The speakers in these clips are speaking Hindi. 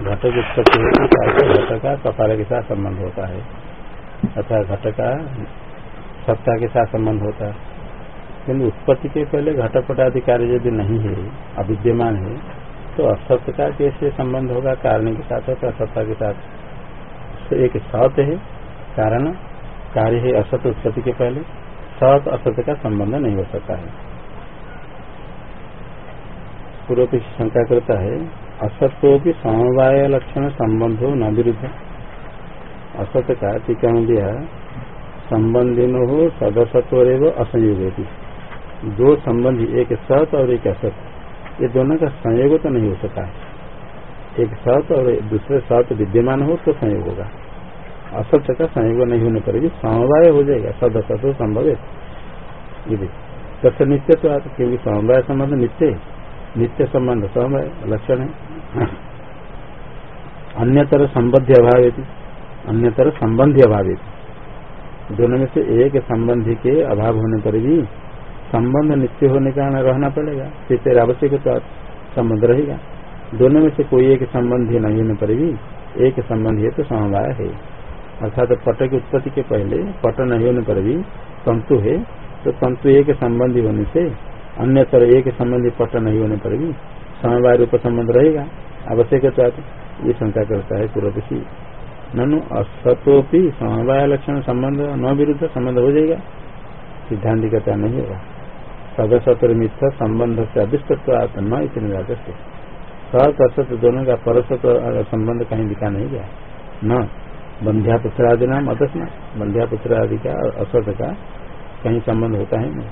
घट की उत्पत्ति होती है घट का कपाल के साथ संबंध होता है। अथवा घट का सत्ता के साथ संबंध होता है। किन्तु उत्पत्ति के पहले घटपट आदि कार्य यदि नहीं है, अविद्यमान है तो असत्य का कैसे संबंध होगा? कारण के साथ अथवा सत्ता के साथ। तो एक सत है, कारण, कार्य है असत उत्पत्ति के पहले। सत असत्य का संबंध नहीं हो सकता है। पूर्व शंका करता है असत्व भी समवाय लक्षण संबंध हो न विरुद्ध असत्य का टीका दिया संबंधिन हो सदसत्व रेव असंयोग दो संबंधी, एक सत और एक असत ये दोनों का संयोग तो नहीं हो सकता। एक सत और दूसरे सत विद्यमान हो तो संयोग होगा। असत्य का संयोग नहीं होने पर भी समवाय हो जाएगा। सद असत संभव। है तथा नित्य तो आता क्योंकि समवाय संबंध नित्य नित्य संबंध समवाय, लक्षण है। अन्यतर संबद्ध अभाव अन्यतर संबंधी अभाव दोनों में से एक संबंधी के अभाव होने पर भी संबंध नित्य होने का रहना पड़ेगा फिर आवश्यक संबंध रहेगा। दोनों में से कोई एक संबंधी नहीं होने पर भी एक संबंधी है तो समवाय है। अर्थात पट की उत्पत्ति के पहले पट नहीं होने पर भी तंतु है तो तंतु एक संबंधी होने से अन्य तरह एक संबंधी पट नहीं होने पर भी समवाय रूप संबंध रहेगा, आवश्यक ये शंका करता है पूर्व ननु असतोपि समवाय लक्षण संबंध न विरुद्ध संबंध हो जाएगा। सिद्धांत कहता नहीं होगा। सदसत मिथ्या संबंध से अभिष्टत्व न इतने से सत असत दोनों का परसत संबंध कहीं दिखा नहीं गया। न बंध्या पुत्र आदि नाम अदस्ना बंध्या पुत्र आदि का असत का कहीं संबंध होता है नहीं।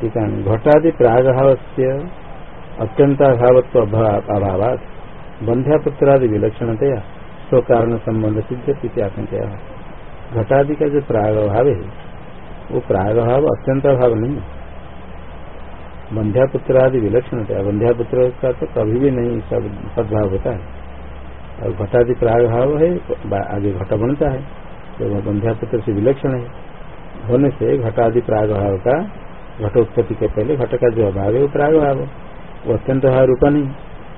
ठीक है घटादि प्रागभाव से अत्यंताभावत्व अभाव बंध्यापुत्रादि विलक्षणतया स्व कारण संबंध सिद्ध आशंका घटादि का जो प्राग भाव है वो प्राग भाव अत्यंत अभाव नहीं है बंध्यापुत्र आदि विलक्षणतया बंध्यापुत्र का तो कभी भी नहीं सब सद्भाव होता है। और घटादि प्राग भाव है आगे घट बनता है। तो वह बंध्यापुत्र से विलक्षण है, होने से घटादि प्राग भाव का घट उत्पत्ति के पहले घट का जो अभाव है वो प्राग भाव वो अत्यंत भाव रूपा नहीं।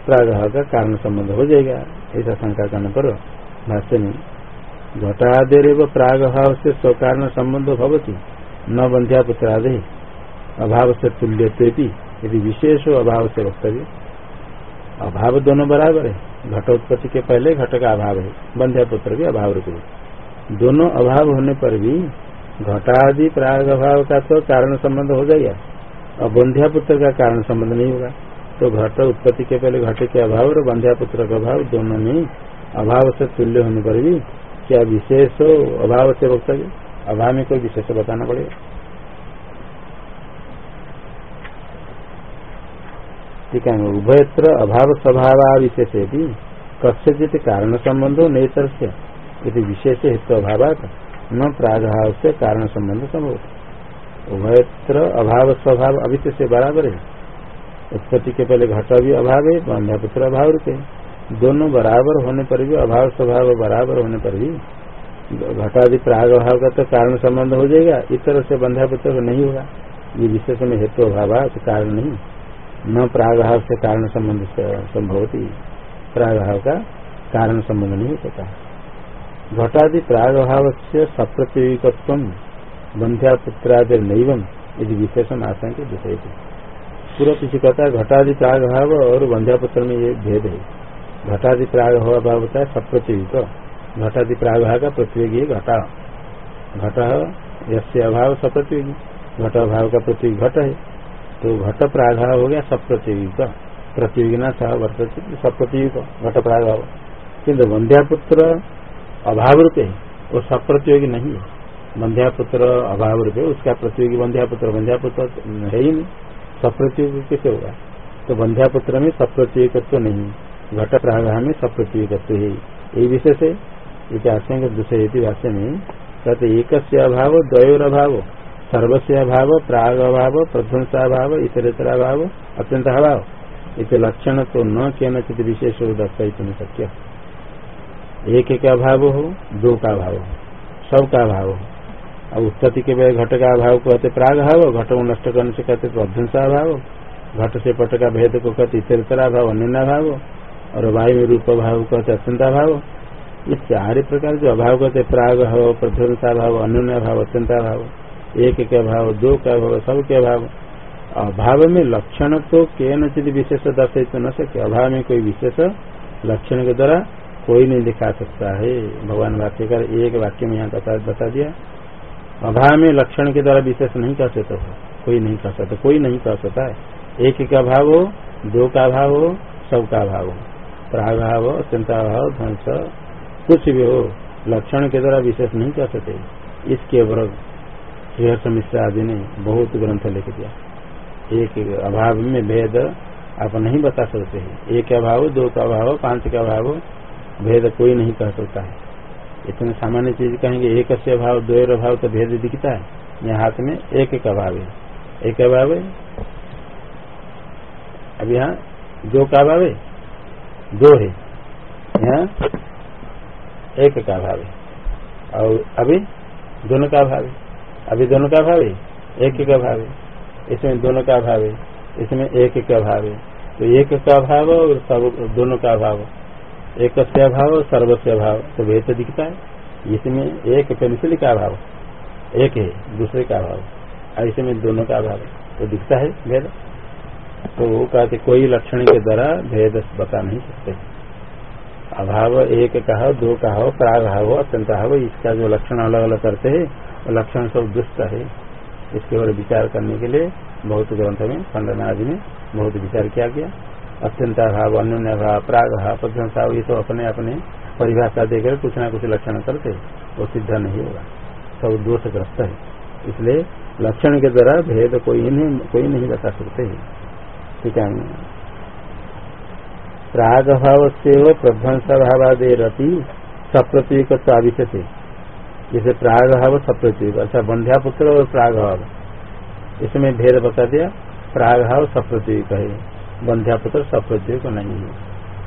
प्रागह का कारण संबंध हो जाएगा। ऐसा शंका करने पर भाष्य में घटादेव प्रागभाव से स्वकारण संबंध भवती। न बंध्या पुत्रादे। अभाव से तुल्य यदि विशेष अभाव से वक्तव्य। अभाव दोनों बराबर है। घट उत्पत्ति के पहले घट का अभाव है। बंध्या पुत्र के अभाव रूप दोनों अभाव होने पर भी घटादि प्राग अभाव का तो कारण संबंध हो जाएगा और बंध्या पुत्र का कारण संबंध नहीं होगा। तो घट उत्पत्ति के पहले घट के अभाव और बंध्या पुत्र का अभाव दोनों में अभाव से तुल्य होने पर भी क्या विशेष हो, अभाव से वक्तव्य अभाव में कोई विशेष बताना पड़ेगा। ठीक है, उभयत्र अभाव स्वभाव विशेष भी कस्यचित कारण संबंधो नेतर से यदि विशेष हेतु अभाव न प्रागभाव से कारण संबंध संभव उभयत्र अभाव, स्वभाव अविशेष से बराबर है। उत्पत्ति के पहले घट भी अभाव है बंध्यापुत्र अभाव रूप। दोनों बराबर होने पर भी, अभाव, स्वभाव बराबर होने पर भी घटादि प्राग अभाव का तो कारण संबंध हो जाएगा। इस तरह से बंध्यापुत्र नहीं होगा। ये विशेष में हेतु अभाव कारण नहीं। न प्रागभाव से कारण संबंध संभव प्रागभाव का कारण संबंध नहीं हो सकता घटादि प्रागभाव से सप्रतियोगिकत्व बंध्यापुत्रादि नैवम यदि विशेषण आशंक विषय पूरा किसी कहता है घटादि प्राग भाव और बंध्यापुत्र में ये भेद है। घटादि प्राग भाव होता है सप्रतियोगी घटादि प्राग भाव का प्रतियोगी घटा। घट यसे अभाव सप्रतियोगी घट अभाव का प्रतियोगी घट है। तो घट प्रागभाव हो गया सप्रतियोगी का प्रतियोगिना सह वर्त सप्रतियोगी घट प्रागभाव किन्तु बंध्यापुत्र अभाव रूप है। वो सप्रतियोगी नहीं है। बंध्यापुत्र अभाव रूप है उसका प्रतियोगी बंध्यापुत्र बंध्यापुत्र है ही नहीं। सप्रतियोग कैसे होगा? तो बंध्यापुत्र में सप्रतियोगत्व नहीं घट प्रागह में सप्रतियोगत्व है। यही विशेष है। ये दूसरे भाष्य में कहते एक अभाव द्वयोर अभाव सर्वस्व अभाव प्राग अभाव प्रध्वंसाभाव इतरेतरा भाव अत्यंत अभाव इत लक्षण तो न के नचित विशेष दर्शित नहीं शक्य। एक एक अभाव हो, दो का अभाव हो सब का अभाव हो। अब उत्पत्ति के बाद घट का अभाव कहते प्राग भाव घट को नष्ट करने से कहते प्रध्वंसा अभाव घट से पट का भेद को कहते इतरतरा भाव अन्य भाव और वायु में रूप भाव कहते अत्यंता भाव ये चार प्रकार जो अभाव कहते प्राग भाव प्रध्वंसा भाव अन्य भाव अत्यंता भाव एक के अभाव, दो का अभाव सब के भाव अभाव में लक्षण तो के नचित विशेष दर्शित न सके। अभाव में कोई विशेष लक्षण के द्वारा कोई नहीं दिखा सकता है। भगवान वाक्यकार एक वाक्य में यहाँ बता, बता दिया। अभाव में लक्षण के द्वारा विशेष नहीं कह सकते हो। कोई नहीं कह सकता कोई नहीं कह सकता है। एक का भाव हो दो का भाव हो सब का भाव हो। प्राभाव चिंता भाव ध्वंस कुछ भी हो लक्षण के द्वारा विशेष नहीं कर सकते। इसके वर्ग मिश्र आदि ने बहुत ग्रंथ लिख दिया। एक अभाव में भेद आप नहीं बता सकते है। एक अभाव दो का भाव पाँच का भाव भेद कोई नहीं कह सकता है। इतने सामान्य चीज़ कहेंगे, एक से भाव दो भाव तो भेद दिखता है। यहाँ हाथ में एक का भाव है। एक भाव है। अब यहाँ दो का भाव है। दो है। यहाँ एक का भाव है। और अभी दोनों का भाव है। अभी दोनों का भाव है। एक का भाव है। इसमें दोनों का भाव है। इसमें एक का भाव है। तो एक का भाव और सब दोनों का भाव एक अभाव सर्वस्व अभाव तो भेद तो दिखता है। इसमें एक पेंसिल का अभाव, एक है दूसरे का अभाव। ऐसे में दोनों का अभाव तो दिखता है भेद तो वो कहते कोई लक्षण के द्वारा भेद बता नहीं सकते। अभाव एक का हो दो का हो प्राग हो अत्यंत हो इसका जो लक्षण अलग अलग करते हैं, वो लक्षण सब दुष्ट है। इसके ऊपर विचार करने के लिए बहुत ग्रंथ में खंडन आदि में बहुत विचार किया गया। अत्यंता भाव अन्य भाव प्राग भाव प्रशंसा ये सब अपने अपने परिभाषा देकर कुछ ना कुछ लक्षण करते वो सिद्ध नहीं होगा। सब दोषग्रस्त है। इसलिए लक्षण के द्वारा भेद कोई नहीं कोई नहीं बता सकते ठीक है? प्राग भाव से प्रध्वंस भावादे रति सप्रतीक जैसे प्राग भाव सप्रतीक अच्छा बंध्या पुत्र और प्राग भाव इसमें भेद बता दिया। प्राग भाव सप्रतीक है। बंध्यापुत्र सप्रत्यय को नहीं है।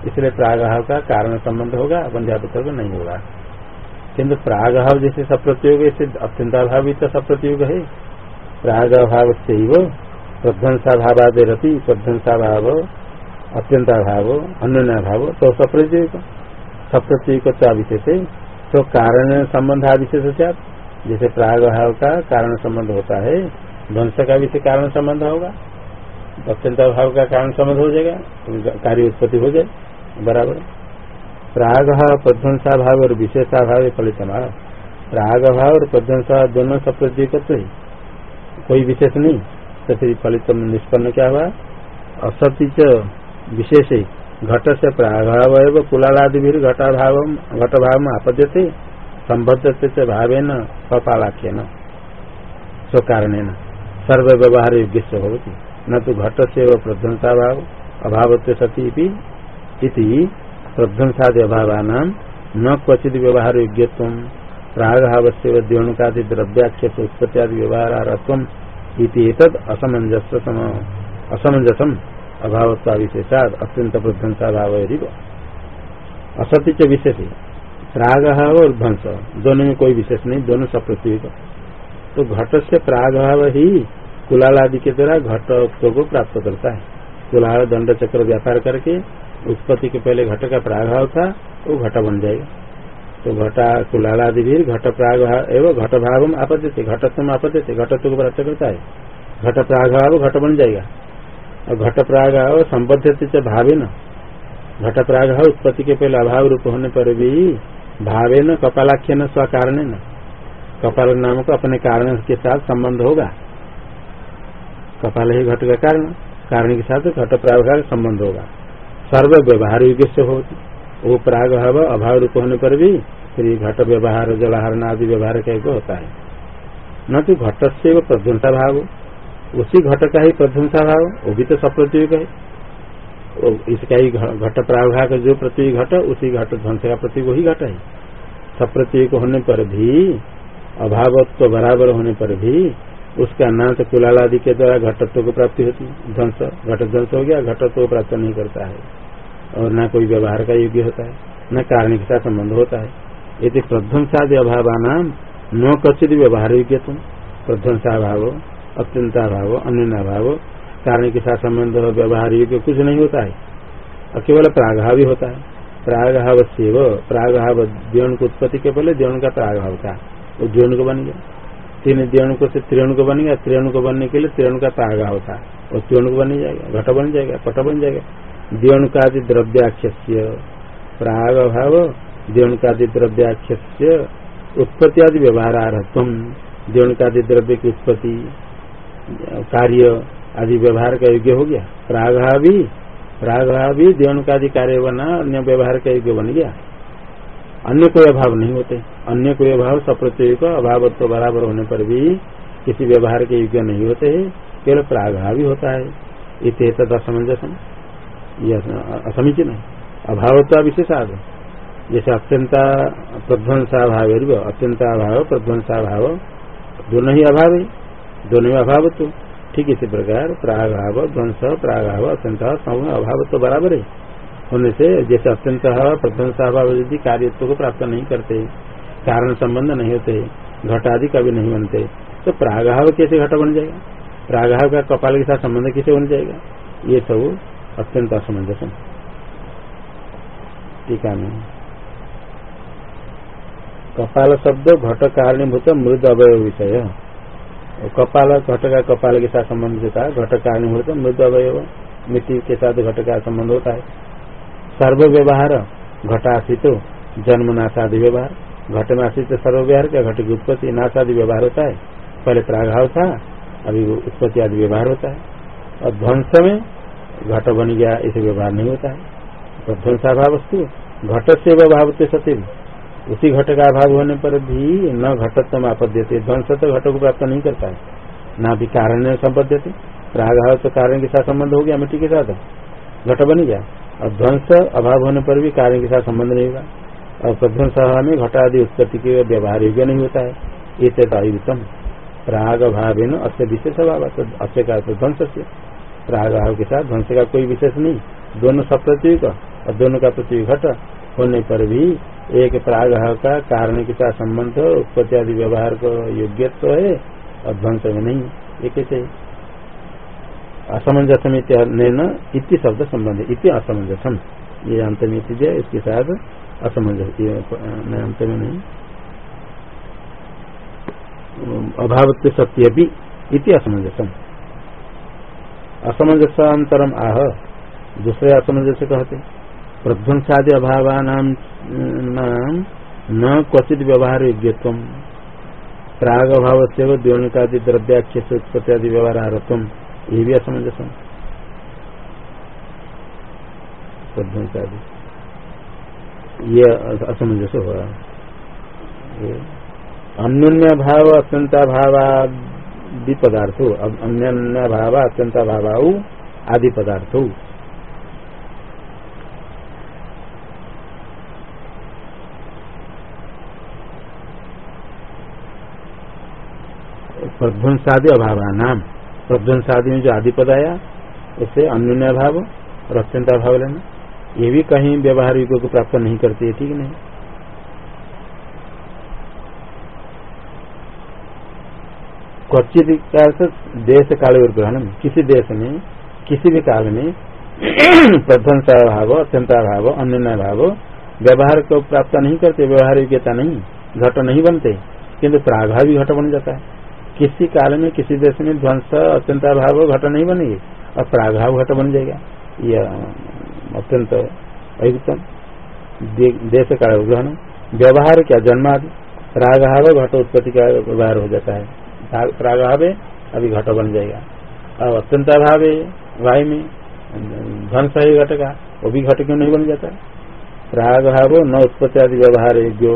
इसलिए प्रागहाव का कारण संबंध होगा, बंध्यापुत्र को नहीं होगा। किंतु प्रागहाव जैसे सप्रत्योग ऐसे अत्यंताभाव भी तो सप्रत्योग है। प्रागभाव से ही वो प्रध्वंसा भावादे रति प्रध्वंसा भाव अत्यंताभाव अन्य भाव तो सप्रत्योग। सप्रत्योग तो विशेष तो कारण संबंध विशेष से जैसे प्रागभाव का कारण संबंध होता है, ध्वंस का से कारण संबंध होगा। अत्यंत अभाव का कारण समझ हो जाएगा कार्य उत्पत्ति हो जाए, बराबर। प्राग प्रध्वंसा भाव और विशेषा भाव फलित प्राग भाव और प्रध्वंसा दोनों सप्रद्वीकत्व कोई विशेष नहीं तो फिर फलित निष्पन्न क्या हुआ? असत्य विशेष घट से प्रागभाव एवं कुलालादि भी घटाभाव, घटभाव आपद्यते। संबद्ध भावे न कपालाख्य न स्व कारण सर्व व्यवहार योग्य से होती न तो घट से व प्रध्वंसा भाव अभाव सती प्रध्वंसादि अभावान, न क्वचित व्यवहार योग्य प्रागभाव से द्योणुकादि द्रव्याख्य उत्पत्तियादि व्यवहार असमंजसम अभावत्वा विशेषाद अत्यंत प्रध्वंसा भाव असत्य च विशेष। प्राग और ध्वंस दोनों में कोई विशेष नहीं, दोनों सपृथ्वी तो घट से प्रागभाव ही कुलाल आदि के द्वारा घट को प्राप्त करता है। कुलाल दंड चक्र व्यापार करके उत्पत्ति के पहले घट का प्रागभाव था, वो घट बन जाएगा। तो घटा कुलाल आदि भी घट प्राग एवं घट भाव आपत्ति थे घटत्व में आपत्ति घटत्व को प्राप्त करता है। घट प्रागभाव घट बन जाएगा। और घट प्राग संबद्ध भावे न घट प्राग उत्पत्ति के पहले अभाव रूप होने पर भी भावे न कपालाख्य न स्व कारण कपाल नाम अपने कारण के साथ संबंध होगा। कपाल ही घट का कारण कारण के साथ घट का संबंध होगा। सर्व व्यवहार योग्य से होती। वो प्राग भाव अभाव रूप होने पर भी फिर घट व्यवहार जलाहरण आदि व्यवहार कैसे होता है। न तो घट से प्रध्वंसा भाव उसी घट का ही प्रध्वंसा भाव, वो भी तो सप्रतियोग है। इसका ही घट प्राग जो प्रतीक घट, उसी घट ध्वंस का प्रतीक वही घट है। सप्रतीक होने पर भी, अभावत्व बराबर होने पर भी उसका नाम तो कुलाल आदि के द्वारा घटत्व को प्राप्ति होती ध्वंस घट ध्वंस हो गया, घटत्व को प्राप्त नहीं करता है। और न कोई व्यवहार का योग्य होता है, न कारण के साथ संबंध होता है। यदि प्रध्वंसादि अभाव नाम न कचित व्यवहार योग्य तुम प्रध्वंसाभाव अन्य भाव कारण के साथ संबंध व्यवहार योग्य कुछ नहीं होता है। और केवल प्रागभाव ही होता है। प्रागभाव से प्रागभाव द्योण को उत्पत्ति के पहले द्योण का प्रागभाव था। वो द्योण को बन गया। तीन द्योण को से त्रिण को बन गया त्रिण को बनने के लिए त्रिण का प्रागभाव था वो त्रिण को बन जाएगा, घट बन जाएगा, पट बन जाएगा। द्योण का आदि द्रव्याख्य प्राग भाव आदि द्रव्याख्य उत्पत्ति आदि व्यवहार का आदि द्रव्य की उत्पत्ति, कार्य आदि व्यवहार का योग्य हो गया। प्रागभावी प्रागभावी आदि कार्य बना, अन्य व्यवहार का योग्य बन गया। अन्य कोई अभाव नहीं होते। अन्य कोई अभाव, सप्रत्यय अभाव तो बराबर होने पर भी किसी व्यवहार के योग्य नहीं होते है, केवल प्रागभावी होता है। इत असमंजसम। यह असमीचीन है। अभावत्व विशेषाद जैसे अत्यंता प्रध्वंसाभाव अत्यंताभाव, प्रध्वंसाभाव, दोनों ही अभाव है। दोनों ही अभाव तो ठीक इसी प्रकार, प्रागभाव ध्वंस प्रागभाव, अत्यंत अभाव तो बराबर है। होने से जैसे अत्यंत प्रध्वंसाभाव यदि कार्यत्व को प्राप्त नहीं करते, कारण संबंध नहीं होते घट आदि कभी नहीं बनते तो प्रागभाव कैसे घट बन जाएगा? प्रागभाव का कपाल के साथ संबंध कैसे बन जाएगा? ये सब अत्यंत असमंजस टीका में कपाल शब्द घट कारणीभूत मृद अवय विषय। कपाल घट का कपाल के साथ संबंध होता है, घट कारणीभूत मृद अवय मिट्टी के साथ घट का संबंध होता है। सर्व व्यवहार घटाशित जन्म नाशादि व्यवहार। घट में आश्रित सर्व व्यवहार क्या? घट की उत्पत्ति, नाशादि व्यवहार होता है। पहले प्रागभाव था, अभी उत्पत्ति आदि व्यवहार होता है। और ध्वंस में घट बन गया इसे व्यवहार नहीं होता है। तो ध्वंसाभाव वस्तु घट से व्यवहार सत्य उसी घट का अभाव होने पर भी न घटत्व आपद्यते। ध्वंस तो घट को प्राप्त नहीं करता है। न भी कारण संपद्यते। प्रागभाव तो कारण के साथ संबंध हो गया, मिट्टी के साथ। घट बन गया। और ध्वंस अभाव होने पर भी कारण के साथ संबंध नहीं होगा और प्रध्वंस अभाव में घट आदि उत्पत्ति के व्यवहार योग्य नहीं होता है। ये तयुतम। प्राग भाव अस्य विशेष अभाव। अस्य का ध्वंस से। प्राग भाव के साथ ध्वंस का कोई विशेष नहीं। दोनों सप्रत्यय और दोनों का प्रत्यय घट होने पर भी एक प्राग का कारण के साथ संबंध, उत्पत्ति आदि व्यवहार को योग्यत्व तो है और ध्वंस में नहीं। ये कैसे असमंजसम इति शब्द संबंध इति असमंजसम। ये अंत में दिया इसके साथ असमंजस अंत में नहीं। अभावत्व सत्य भी असमंजसम। असमंजसांतरम आह, दूसरे असमंजस कहते। प्रध्वंसादि अभाव न क्वचित व्यवहार योग्यत्व प्राग अभाव से द्योनिकादि द्रव्याख्य से उत्पत्ति आदि व्यवहार आरत्व ये भी असमंजस ये असमंजस हुआ अन्य भाव अत्यंता भावादि पदार्थो अन्य भाव अत्यंता भाव आदि पदार्थो। प्रध्वंसादि अभाव नाम प्रध्वंसादि में जो आदि पद आया उससे अन्य भाव और अत्यंत अभाव लेना। ये भी कहीं व्यवहार युगों को प्राप्त नहीं करते ठीक नहीं? क्वचित देश काल और ग्रहण किसी देश में, किसी भी काल में प्रध्वंसा भाव, अत्यंता भाव अन्य भाव, व्यवहार को प्राप्त नहीं करते, व्यवहार योग्यता नहीं, घट नहीं बनते, किंतु प्रागभावी घट बन जाता है। किसी काल में किसी देश में ध्वंस, अत्यंत अभाव, घट नहीं बनेगी और प्रागभाव घट बन जाएगा। यह अत्यंत अयुक्तम। देश काल ग्रहण, व्यवहार क्या जन्मादि। प्रागभाव घट उत्पत्ति का व्यवहार हो जाता है। प्रागभाव अभी घट बन जाएगा। और अत्यंत अभाव है वायु में ध्वंस है घट का, वो भी घट क्यों नहीं बन जाता? प्रागभाव न उत्पत्ति आदि व्यवहार योग्यो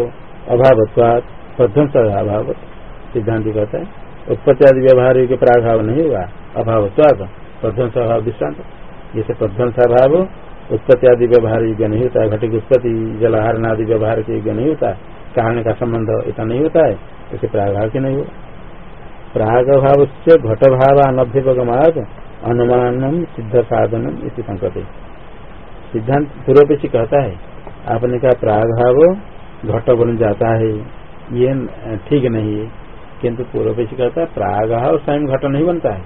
अभावत्वात, प्रध्वंस अभाव सिद्धांत कहता है। उत्पत्ति आदि व्यवहार के प्राभाव नहीं हुआ। अभाव स्वाद प्रध्वंस अभाव दृष्टांत जैसे प्रध्वंस अभाव उत्पत्ति आदि व्यवहार योग्य नहीं होता है घटिक उत्पत्ति जलाहरण आदि व्यवहार के योग्य नहीं होता है कारण का संबंध इतना नहीं होता है ऐसे प्रागभाव के नहीं हुआ। प्राग भाव से घट भाव अनभ्यपगमाद अनुमानम सिद्ध साधनम इसी संकट सिद्धांत पूर्व से कहता है, आपने कहा प्राग भाव घट बन जाता है, ये ठीक नहीं है। किंतु पूर्व पेश कहता है, प्राग और स्वयं घट नहीं बनता है।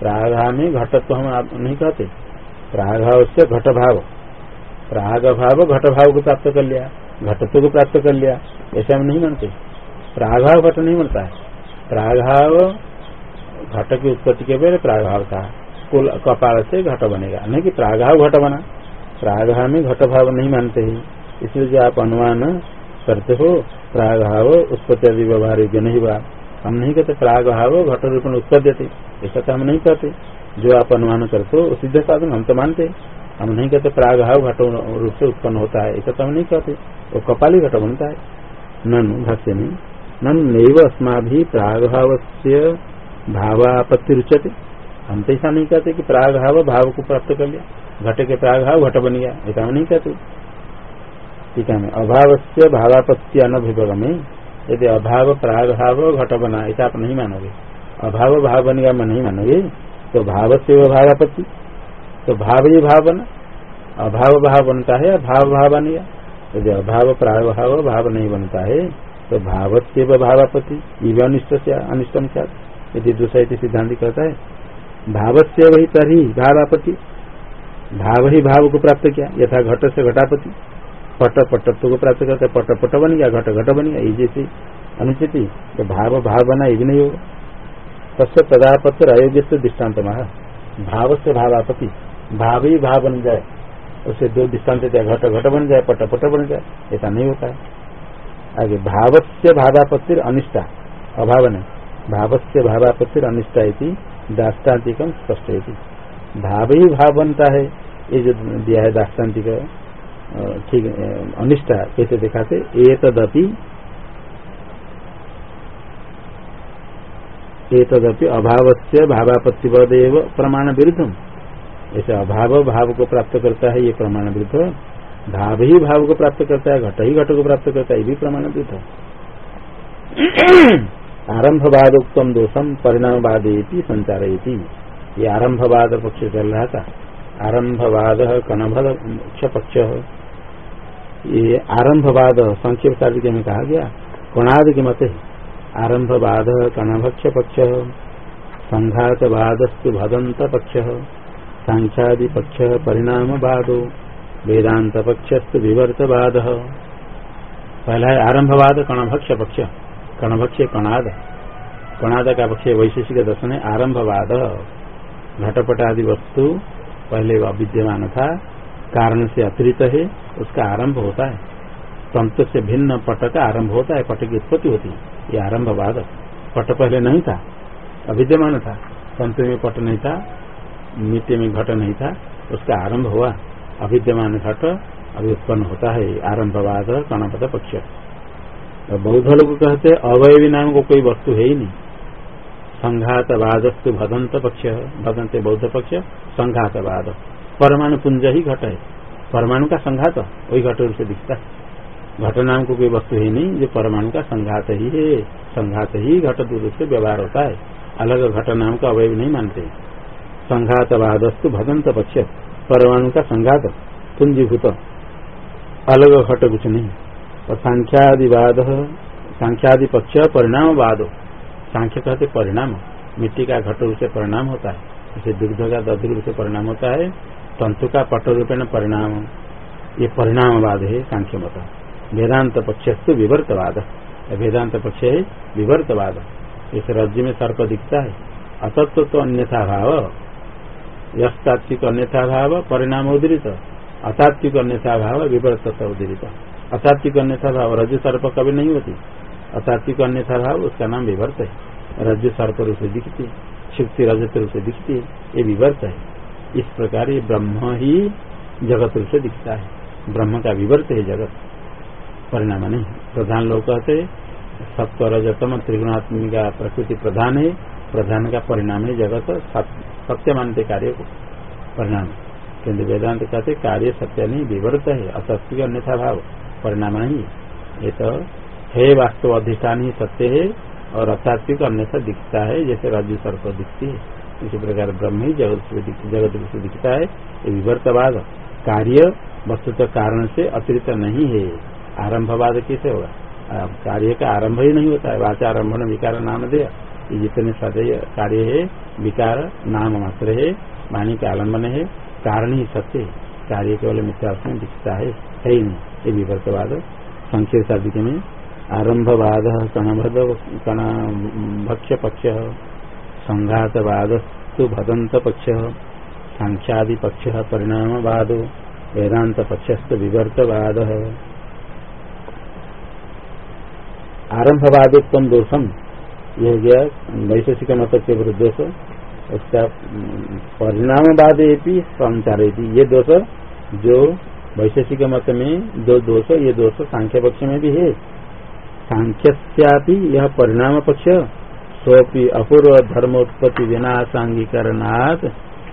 प्रागभाव में घट तो हम नहीं कहते। प्रागभाव से घट भाव। प्राग भाव घट भाव को प्राप्त कर लिया, घटत्व को प्राप्त कर लिया, ऐसा हम नहीं मानते। प्रागभाव घट नहीं बनता है। प्रागभाव घट की उत्पत्ति के पहले प्रागभाव था। कुल कपाल से घट बनेगा। नहीं कि प्रागभाव घट बना। प्रागभाव में घट भाव नहीं मानते ही। इसलिए जो आप अनुमान करते हो प्रागभाव उत्पत्ति आदि व्यवहार योग्य नहीं हुआ। हम नहीं कहते प्रागभाव घट रूप में उत्पत्ति ऐसा तो हम नहीं कहते जो आप अनुमान करते हो सिद्ध साधन हम तो मानते। हम नहीं कहते प्रागभाव घट रूप से उत्पन्न होता है। ऐसा तो हम नहीं कहते वो कपाली घट बनता है। ननु भाष्य में नन नैव अस्मा भी प्रागभाव से भावापत्ति रुचते हम तो ऐसा नहीं कहते कि प्रागभाव भाव भाव को प्राप्त कर लिया। घट के प्रागभाव घट बन गया। ऐसा हम नहीं कहते ठीक है अभाव से भावापत्ति अनभिभग में यदि अभाव, प्रागभाव घट बना ऐसा आप नहीं मानोगे। अभाव भाव बन गया मैं नहीं मानोगे तो भाव से वो भावापत्ति तो भाव ही भाव बना अभाव, भाव बनता है भाव भाव बन गया यदि अभाव, प्रागभाव, भाव नहीं बनता है तो भाव से भावापति ये अनिष्ट से अनिष्टम क्या यदि दूसरा सिद्धांत कहता है भाव से वही तरी भावापति भाव ही भाव को प्राप्त किया, यथा घट से घटापति पट पटत्व को प्राप्त करते पट पट बन गया घट घट बन गया ये जैसी अनुचित तो भाव भाव बना ये भी नहीं होगा तस्य तदापत्र अयोग्य से दृष्टांत महा भाव से भावापति भाव ही भाव बन जाए। उसे दो दृष्टांत घट घट बन जाए पट पट बन जाए ऐसा नहीं होता है आगे भाव से भावापत्तिर अनिष्टा। अभाव नहीं भाव से भावापत्तिर अनिष्टा दाष्टान्तिकम स्पष्ट भाव ही भाव बनता है। ये जो दिया है दाष्टान्तिक ठीक अनिष्टा कैसे दिखाते, एतदपि अभाव से भावापत्तिवद प्रमाण विरुद्धम ऐसे अभाव भाव को प्राप्त करता है, ये प्रमाण विरुद्ध भाव ही भाव को प्राप्त करता है, घट ही घट को प्राप्त करता है, ये भी प्रमाण विरुद्ध आरंभवाद उत्तम दोषम परिणामवाद संचार ये आरंभवाद पक्ष चल रहा था। आरंभवाद कणभद पक्ष ये आरंभवाद संक्षेप कार्य में कहा गया कोणाद के मत, आरंभवाद कणभक्ष पक्ष संघातवादस्तु भदंत पक्ष सांख्यादि पक्ष परिणामवादो वेदांत पक्षस्तु विवर्तवाद। पहला है आरंभवाद कणभक्ष पक्ष कणभक्ष कणाद कणाद का पक्ष वैशेषिक दर्शन है, आरंभवाद। घटपट वस्तु पहले वह विद्यमान था, कारण से अतिरिक्त है, उसका आरंभ होता है। तंत्र से भिन्न पट का आरंभ होता है पट की उत्पत्ति होती है। ये आरंभवाद पट पहले नहीं था अविद्यमान था। तंत्र में पट नहीं था, मिट्टी में घट नहीं था, उसका आरंभ हुआ। अविद्यमान घट अभी उत्पन्न होता है। आरंभवाद कणपत पक्ष। बौद्ध लोग कहते अवयवी नाम को कोई वस्तु है ही नहीं। संघातवादस्तु भदंत पक्ष। भदंत बौद्ध पक्ष, संघातवाद। परमाणु पुंज ही घट है। परमाणु का संघात, वही घट रूप से दिखता है। घट नाम को कोई वस्तु ही नहीं, जो परमाणु का संघात ही है। संघात ही घट रूप से व्यवहार होता है। अलग घट नाम का अवयव नहीं मानते। संघातवादस्तु भदंत पक्ष, परमाणु का संघात, पुंजीभूत। अलग घट कुछ नहीं। और सांख्यादिवाद सांख्यादि पक्ष परिणामवाद। सांख्य कहते परिणाम मिट्टी का घट रूप से परिणाम होता है। जैसे दुग्ध का दध रूप से परिणाम होता है तंतु का पट रूपेण परिणाम। ये परिणामवाद है सांख्य मत वेदांत पक्ष विवर्तवाद। वेदांत पक्ष है विवर्तवाद। इस राज्य में सर्प दिखता है। अतत्व तो अन्यथा भाव। यस्तात्विक अन्यथा भाव, परिणाम उदृत। अतात्विक अन्यथा भाव विवर्त उदृत। अतात्विक अन्यथा भाव, रज सर्प कभी नहीं होती। अतात्विक अन्यथा भाव उसका नाम विवर्त है। रज सर्प रूप से दिखती है शुक्ति रजत रूप से दिखती है, ये विवर्त है। इस प्रकार ये ब्रह्म ही जगत रूप से दिखता है। ब्रह्म का विवर्त है जगत, परिणाम नहीं। प्रधान लोग कहते सत्व रजतम त्रिगुणात्मिका प्रकृति प्रधान है। प्रधान का परिणाम है जगत सत्य मानते कार्य को। परिणाम। किन्तु वेदांत कहते कार्य सत्य नहीं, विवर्त है। असत्य अन्यथा भाव। परिणाम नहीं। ये तो है वास्तव अधिष्ठान ही सत्य है और असात्विक अन्यथा दिखता है, जैसे राज्य सर्प दिखती है। इसी प्रकार ब्रह्म ही जगत जगत से दिखता है, ये विवर्तवाद। कार्य वस्तुतः कारण से अतिरिक्त नहीं है। आरंभवाद कैसे होगा? कार्य का आरंभ ही नहीं होता है। वाचारंभ विकार नाम दे ये जितने सदैव कार्य है, विकार नाम मात्र है, वाणी का आलंबन है, कारण ही सत्य है। कार्य केवल मिथ्या दिखता है है नहीं। ये विवर्तवाद संक्षेप शादी में आरंभवाद कणभद कण भक्ष्य पक्ष संघातवादस्तु भदंत पक्ष सांख्यादि पक्ष परिणामवाद वेदांत पक्षस्त विवर्तवाद। आरंभवादोत्तम दोषम ये हो गया वैशेषिक मत के विरुद्ध दोष उसका परिणामवाद संचार ये दोष जो वैशेषिक मत में दो दोष, ये दोष सांख्य पक्ष में भी है। सांख्य यह परिणाम पक्ष सोपी अपूर्व धर्मोत्पत्ति विनाशांगीकरणात्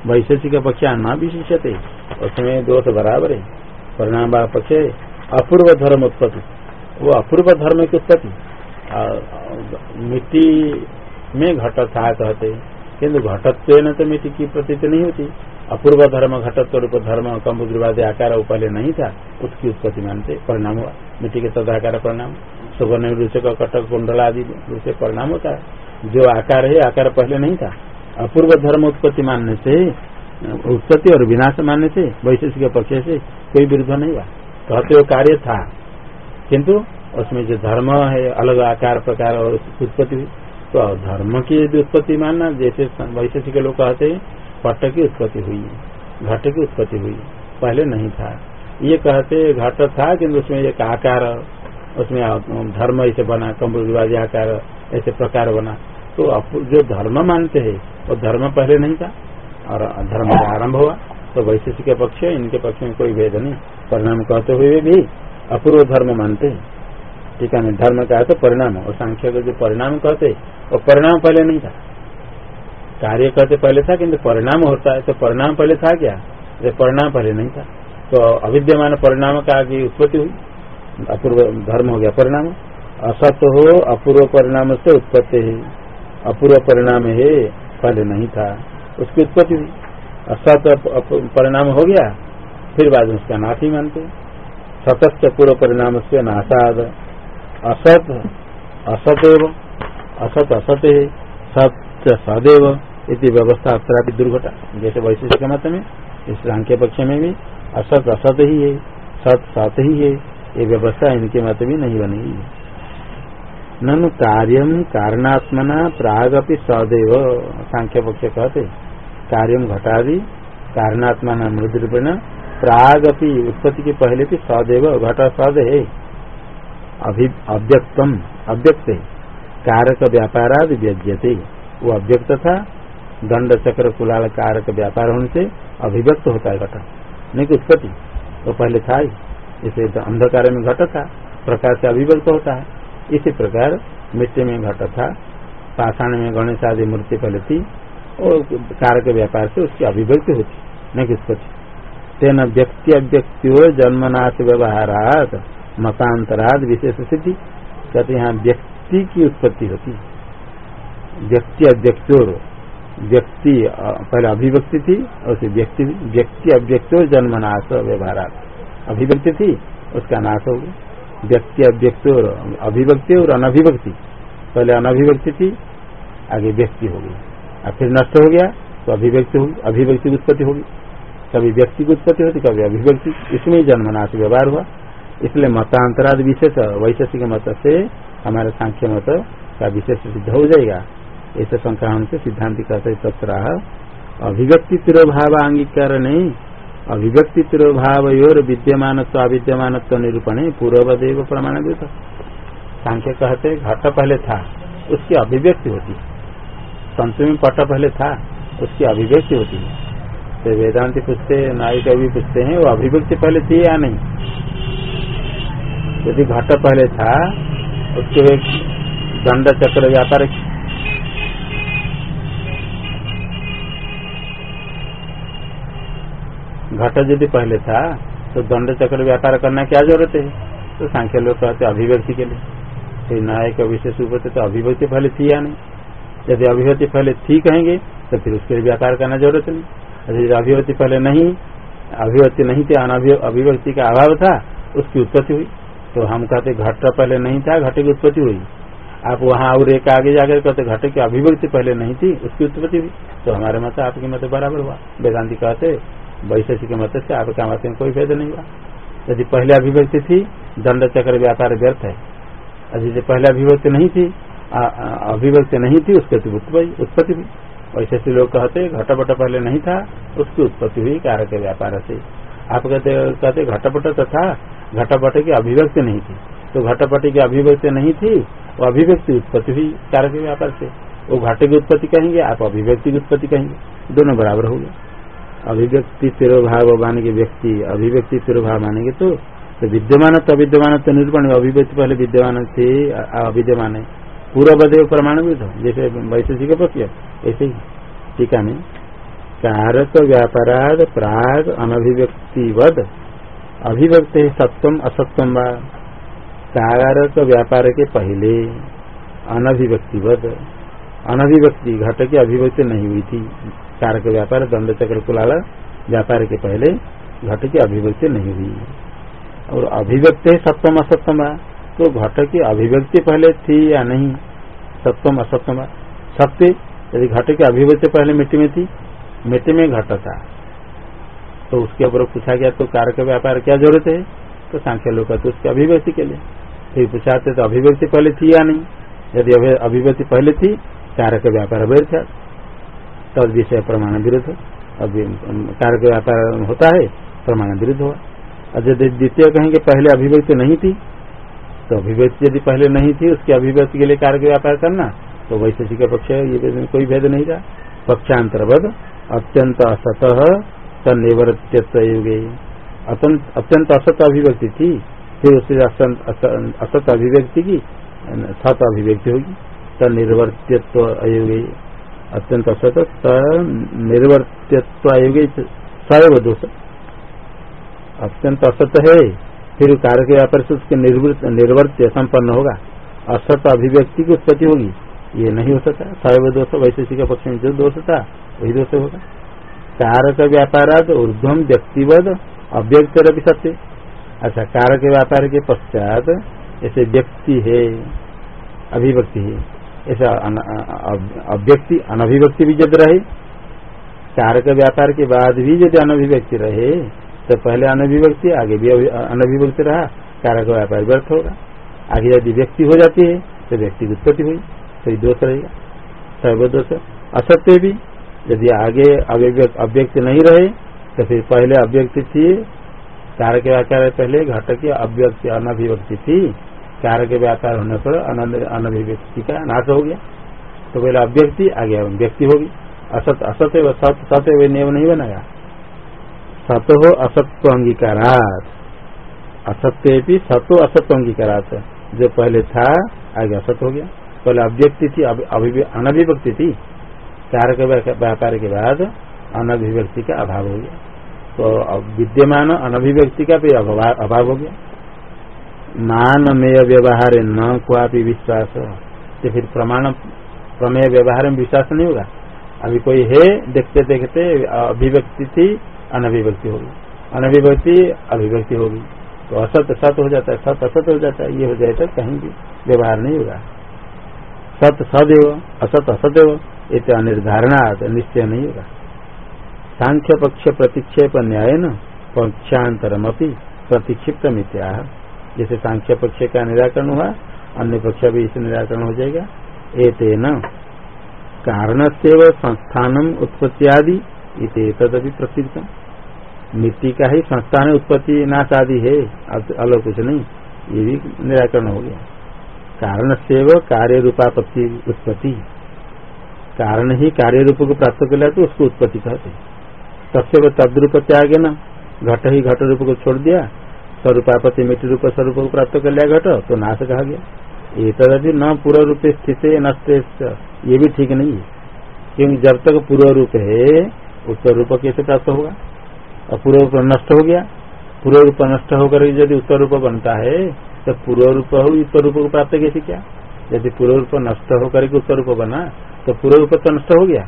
वैशेषिक पक्ष न विशिष्यते। उसमें दोष बराबर। है परिणाम पक्ष अपूर्व धर्म उत्पत्ति वो अपूर्व धर्म की उत्पत्ति मिट्टी में घट था कहते। किन्तु घटत्व तो मिट्टी की प्रतीत नहीं होती। अपूर्व धर्म घटत्व रूप धर्म, कम्बुद्रवादी आकार पहले नहीं था। उसकी उत्पत्ति मानते। परिणाम हुआ। मिट्टी के तदाकार परिणाम। सुवर्ण रुचक कटक, कुंडला आदि से परिणाम होता है। जो आकार है, आकार पहले नहीं था। अपूर्व धर्म उत्पत्ति मानने से, उत्पत्ति और विनाश मानने से वैशेषिक पक्ष से कोई विरुद्ध नहीं हुआ कहते वो कार्य था। किंतु उसमें जो धर्म है, अलग आकार, प्रकार और उत्पत्ति तो धर्म की यदि उत्पत्ति मानना, जैसे वैशेषिक लोग कहते हैं पट की उत्पत्ति हुई घट की उत्पत्ति हुई। पहले नहीं था। ये कहते घट था किन्तु उसमें एक आकार उसमें धर्म ऐसे बना कम्बुवादी आकार ऐसे प्रकार बना। तो जो धर्म मानते हैं, वो धर्म पहले नहीं था, और धर्म का आरंभ हुआ। तो वैशेषिक पक्ष, इनके पक्ष में कोई भेद नहीं। परिणाम कहते हुए भी अपूर्व धर्म मानते हैं। ठीक है धर्म का तो परिणाम और सांख्य का जो परिणाम कहते वो परिणाम पहले नहीं था। कार्य कहते पहले था, किंतु परिणाम होता है तो परिणाम पहले था क्या? परिणाम पहले नहीं था। तो अविद्यमान परिणाम का आगे उत्पत्ति हुई। अपूर्व धर्म हो गया, परिणाम। असत हो, अपूर्व परिणाम से उत्पत्ति है। अपूर्व परिणाम है पहले नहीं था। उसकी उत्पत्ति हुई। असत परिणाम हो गया, फिर बाद में उसका नाथ ही मानते। सतस्य पूर्व परिणाम से नाशाद असत, असतव, असत असत है, सत्य सदैव इति व्यवस्था अत्रापि दुर्घटा जैसे वैशिष्ट के मत में, इस के पक्ष में भी, असत असत ही है, सत सत ही है ये व्यवस्था इनके मत भी नहीं बनेगी ननु कार्य कारणात्मना प्रागपि सदैव, सांख्य पक्ष कहते। कार्य घटादि कारणात्मा मृद रूपेण प्रागपि उत्पत्ति के पहले भी सदैव घट सद है। अव्यक्तम, अव्यक्त। कारक व्यापाराद व्यज्यते। वो अव्यक्त था, दंड चक्र कुलाल कारक व्यापार होने से अभिव्यक्त होता है घटा। नहीं कि उत्पत्ति, वो पहले था ही। इसे तो अंधकार में घट था, प्रकाश से अभिव्यक्त होता है। इसी प्रकार मिट्टी में घट था, पाषाण में गणेश आदि मूर्ति पहले थी और कारक व्यापार से उसकी अभिव्यक्ति होती, न किस तेन व्यक्ति अव्यक्तियों जन्मनाश व्यवहारात मतांतराद विशेष सिद्धि। कहते यहाँ व्यक्ति की उत्पत्ति होती। व्यक्ति अव्यक्तियों व्यक्ति पहले अभिव्यक्ति थी, और व्यक्ति व्यक्ति अव्यक्तियों जन्मनाश व्यवहारात। अभिव्यक्ति थी, उसका नाश हो गया। व्यक्ति अव्यक्ति और अभिव्यक्ति और अनभिव्यक्ति। पहले अनभिव्यक्ति थी, आगे व्यक्ति होगी और फिर नष्ट हो गया तो अभिव्यक्ति होगी, अभिव्यक्ति की उत्पत्ति होगी। कभी व्यक्ति की उत्पत्ति होती, कभी अभिव्यक्ति। इसमें ही जन्मनाश व्यवहार हुआ। इसलिए मतांतराद विशेष, वैशेषिक मत से हमारे सांख्य मत का विशेष सिद्ध हो जाएगा। ऐसे संख्या से सिद्धांत कहते तथा अभिव्यक्ति तिरोभाव अंगीकार नहीं अभिव्यक्ति तिरोभाव विद्यमान अविद्यमान निरूपण पूर्वदेव प्रमाण सांख्य कहते घट पहले था, उसकी अभिव्यक्ति होती। पंचमी पट पहले था, उसकी अभिव्यक्ति होती। है तो वेदांति पूछते नायिक भी पूछते हैं, वो अभिव्यक्ति पहले थी या नहीं? यदि घट पहले था, उसके दंड चक्र व्यापार घट यदि पहले था तो दंड चक्र व्यापार करना क्या ज़रूरत है? तो सांख्य लोग कहते अभिव्यक्ति के लिए। तो न्याय का विशेष रूप से तो अभिव्यक्ति पहले थी या नहीं? यदि अभिव्यक्ति पहले थी कहेंगे तो फिर उसके लिए व्यापार करना ज़रूरत नहीं। यदि अभिव्यक्ति पहले नहीं, अभिव्यक्ति नहीं थी अभिव्यक्ति का अभाव था, उसकी उत्पत्ति हुई। तो हम कहते घट पहले नहीं था, घट की उत्पत्ति हुई। आप वहाँ और एक आगे जाकर कहते घट की अभिव्यक्ति पहले नहीं थी, उसकी उत्पत्ति हुई। तो हमारे मत, आपके मत बराबर हुआ। वेदांति कहते वैशेषिक मत से आपका मत में कोई भेद नहीं हुआ। यदि पहले अभिव्यक्ति थी, दंड चक्र व्यापार व्यर्थ है। यदि पहले अभिव्यक्ति नहीं थी अभिव्यक्ति नहीं थी, उसकी उत्पत्ति भी वैसे लोग कहते घटापट पहले नहीं था, उसकी उत्पत्ति हुई कारक व्यापार से। आप कहते कहते घटापट तो था घटपट की अभिव्यक्ति नहीं थी। तो घटपट की अभिव्यक्ति नहीं थी, वो अभिव्यक्ति उत्पत्ति हुई कारक व्यापार से। वो घाटे की उत्पत्ति कहेंगे, आप अभिव्यक्ति की उत्पत्ति कहेंगे। दोनों बराबर हो गए। अभिव्यक्ति तिरुभाव मान के व्यक्ति, अभिव्यक्ति तिरुभाव मानेंगे तो तो विद्यमान तो अविद्यमान तो निरूपण अभिव्यक्ति पहले विद्यमान थे अविद्यमान है। पूर्वदेव प्रमाण भी था, जैसे वैशेषिक पक्ष ऐसे ही। टीका में कारक व्यापाराद प्राग, अनभिव्यक्तिवद, अभिव्यक्ति सत्वम, असत्वम व। कारक, व्यापार के पहले, अनभिव्यक्तिवद। अनभिव्यक्ति, घट की अभिव्यक्ति नहीं हुई थी। कारक व्यापार दंड चक्र कुलाल व्यापार के पहले घट की अभिव्यक्ति नहीं हुई। और अभिव्यक्ति है सप्तम असप्तम तो घट की अभिव्यक्ति पहले थी या नहीं? सप्तम असप्तम सत्य यदि घट की अभिव्यक्ति पहले मिट्टी में थी, मिट्टी में घट था। तो उसके ऊपर पूछा गया तो कारक व्यापार क्या ज़रूरत है? तो सांख्य लोग तो उसकी अभिव्यक्ति के लिए। फिर पूछाते तो अभिव्यक्ति पहले थी या नहीं? यदि अभिव्यक्ति पहले थी, कारक व्यापार अवैध तब विषय प्रमाण विरुद्ध अभी कारक व्यापार होता है, प्रमाण विरुद्ध हुआ। और यदि द्वितीय कहेंगे, पहले अभिव्यक्ति नहीं थी तो अभिव्यक्ति यदि पहले नहीं थी, उसकी अभिव्यक्ति के लिए कार्य व्यापार करना तो वैशेषिक पक्ष ये कोई भेद नहीं था। पक्षांतरवध अत्यंत असत सनिवृत्व अत्यंत असत अभिव्यक्ति थी, फिर उससे असत अभिव्यक्ति की सत अभिव्यक्ति होगी तनिर्वर्त्यत्व अयोगे। अत्यंत असत निर्वर्त्यत्व अयोगे सैव दोष। अत्यंत असत है, फिर कारक व्यापार से उसके निर्वर्त्य संपन्न होगा। असत अभिव्यक्ति की उत्पत्ति होगी। ये नहीं हो सकता। सैव दोष, वैशेषिक पक्ष में जो दोष था, वही दोष होगा। कारक व्यापाराद ऊर्धम व्यक्तिवद अव्यक्त रवि सत्य। अच्छा कारक व्यापार के पश्चात ऐसे व्यक्ति है, अभिव्यक्ति है। ऐसा अव्यक्ति अनभिव्यक्ति भी जब रहे कारक व्यापार के बाद भी यदि अनभिव्यक्ति रहे तो पहले अनभिव्यक्ति, आगे भी अनभिव्यक्ति रहा कारक व्यापार व्यर्थ होगा। आगे यदि व्यक्ति हो जाती है तो व्यक्ति उत्पत्ति हुई तो दोष रहेगा, सर्व दोष। असत्य भी, यदि आगे अव्यक्ति नहीं रहे तो फिर पहले अव्यक्ति थी कारक व्यापार पहले घट की अव्यक्ति अनभिव्यक्ति थी। कारक व्यापार होने पर अनभिव्यक्ति का नाश हो गया। तो पहले अव्यक्ति आगे व्यक्ति होगी। असत असत असत्य सत्य नियम नहीं बनाया। सतो असत्व अंगीकारात। असत्य भी सतो असत्व अंगीकारात। जो पहले था, आगे असत हो गया। पहले अभिव्यक्ति थी अनभिव्यक्ति थी। चार के व्यापार के बाद अनभिव्यक्ति का अभाव हो गया। तो विद्यमान अनभिव्यक्ति का भी अभाव हो गया। मानमेय व्यवहार न भी विश्वास। तो फिर प्रमाण, प्रमेय व्यवहार में विश्वास नहीं होगा। अभी कोई है, देखते देखते अभिव्यक्ति थी, अनभिव्यक्ति होगी। अनभिव्यक्ति, अभिव्यक्ति होगी। तो असत सत हो जाता है, सत असत हो जाता है, ये हो जाए तो कहीं भी व्यवहार नहीं होगा। सत सदैव, असत असदैव, ये तो अनिर्धारणा निश्चय नहीं होगा। सांख्य पक्ष प्रतिक्षेप न्याय न पक्षांतरम अपनी प्रतिक्षिप्त मित्या जैसे सांख्य पक्ष का निराकरण हुआ, अन्य पक्ष भी इसे निराकरण हो जाएगा। एतेन कारण से संस्थानम उत्पत्ति आदि तदपि प्रसिद्ध मिट्टी का ही संस्थान उत्पत्ति नाश आदि है अलग कुछ नहीं, ये भी निराकरण हो गया। कारण से कार्य रूपापत्ति उत्पत्ति। कारण ही कार्य रूप को प्राप्त कर लिया तो उसको उत्पत्ति कहते तब वह तद्रूप त्यागे ना घट ही घट रूप को छोड़ दिया स्वरूपापत्ति मिट्टी रूप स्वरूप को प्राप्त कर लिया घट तो नाश कहा गया? ये तदि न पूर्व रूप स्थित नष्ट ये भी ठीक नहीं है। क्योंकि जब तक पूर्व रूप है उत्तर रूप कैसे प्राप्त होगा? और पूर्व रूप नष्ट हो गया। पूर्व रूप नष्ट होकर यदि उत्तर रूप बनता है तो पूर्व रूप हो उत्तर रूप को प्राप्त कैसे क्या? यदि पूर्व रूप नष्ट होकर के उत्तर रूप बना तो पूर्व रूप तो नष्ट हो गया।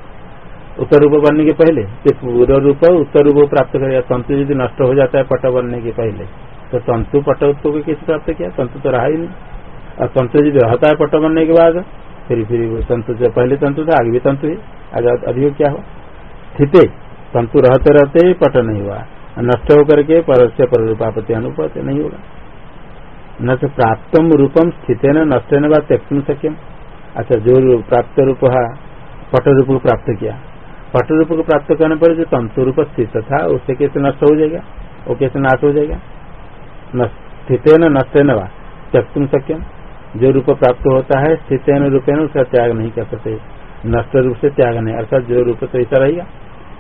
उत्तर रूप बनने के पहले तो पूर्व रूप उत्तर रूप प्राप्त करेगा। तंतु यदि नष्ट हो जाता है, पट बनने के पहले। तो तंतु पट को कैसे प्राप्त किया? तंतु तो रहा ही नहीं। और तंतु यदि रहता है पट बनने के बाद, फिर फिर तंतु जो पहले तंतु था, आगे भी तंतु है। आगे अधिक क्या हो स्थित। तंतु रहते रहते ही पट नहीं हुआ। नष्ट होकर के पर पर रूपापति अनुपत नहीं होगा। न तो प्राप्त रूपम स्थित न नष्ट न त्यक्तुम सक्यम अच्छा जो प्राप्त रूप है पट रूप को प्राप्त किया। पट रूप को प्राप्त करने पर जो तंतु रूप स्थित था, उससे कैसे नष्ट हो जाएगा? वो कैसे नाश हो जाएगा? न नष्ट न वा। त्यक्तुम सक्यम जो रूप प्राप्त होता है स्थित रूपेण उसका त्याग नहीं कर सकते। नष्ट रूप से त्याग नहीं, अर्थात जो रूप तो ऐसा रहेगा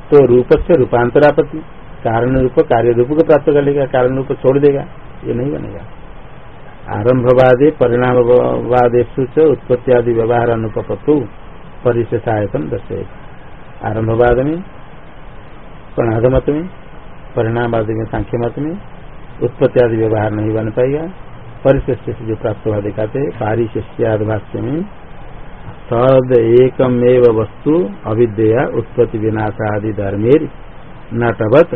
तो रूप से रूपांतरापति कारण रूप, कार्य रूप को प्राप्त कर लेगा, कारण रूप छोड़ देगा, ये नहीं बनेगा। आरंभवादे परिणामवादेशु उत्पत्ति आदि व्यवहार अनुपत्तु परिशेषायतन दर्शे आरंभवाद में प्रणाद मत में परिणामवाद में सांख्य मत में उत्पत्ति आदि व्यवहार नहीं बन पाएगा परिशेष से जो प्राप्त हुआ दिखाते पारिशेष्याद भाष्य में सद एकमेव वस्तु अविद्या उत्पत्ति विनाशादि धर्मेर नटवत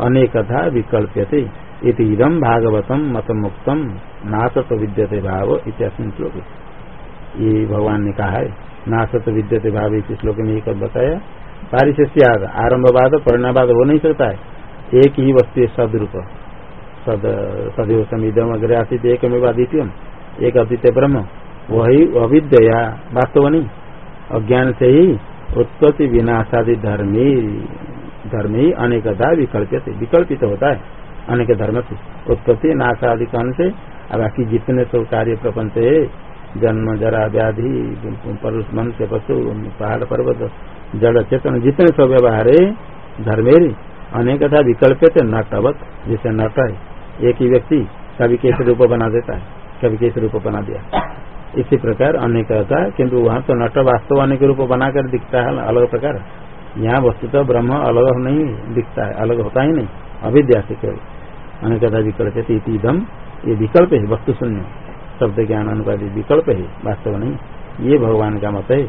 अनेकथा विकल्प्यते। इदम भागवतम मत मुक्तम विद्यते भाव इत्यासन श्लोक। ये भगवान ने कहा है नासत विद्यते भाव इस श्लोक में एक बताया। पारिशस्याद आरंभवाद, परिणामवाद हो नहीं सकता है। एक ही वस्तु सदरूप सद सदैव समिदम अग्र आसित एक अद्वितीय एक अद्वितीय ब्रह्म। वही अविद्या वास्तव नहीं अज्ञान से ही उत्पत्ति विनाशादि धर्मी, धर्म अनेकदा विकल्पित विकल्पित होता है, अनेक धर्म से उत्पत्ति नाश आदि कौन से बाकी जितने सब कार्य प्रपंच है जन्म, जरा, व्याधि मनुष्य, पशु पहाड़ पर्वत, जड़, चेतन, जितने सब व्यवहार है धर्मेरी अनेकता विकल्पित नटवत जैसे नट है एक ही व्यक्ति कभी कैसे रूप बना देता है कभी कैसे रूप बना दिया। इसी प्रकार अनेकता किंतु वहाँ तो नट वास्तव अनेक रूप बनाकर दिखता है, अलग प्रकार। यहाँ वस्तु तो ब्रह्म अलग नहीं दिखता है, अलग होता ही नहीं अविद्या से केवल अनेकता विकल्प इदम ये विकल्प है, वस्तु शून्य। शब्द ज्ञान अनुपाति विकल्प है, वास्तव नहीं। ये भगवान का मत है।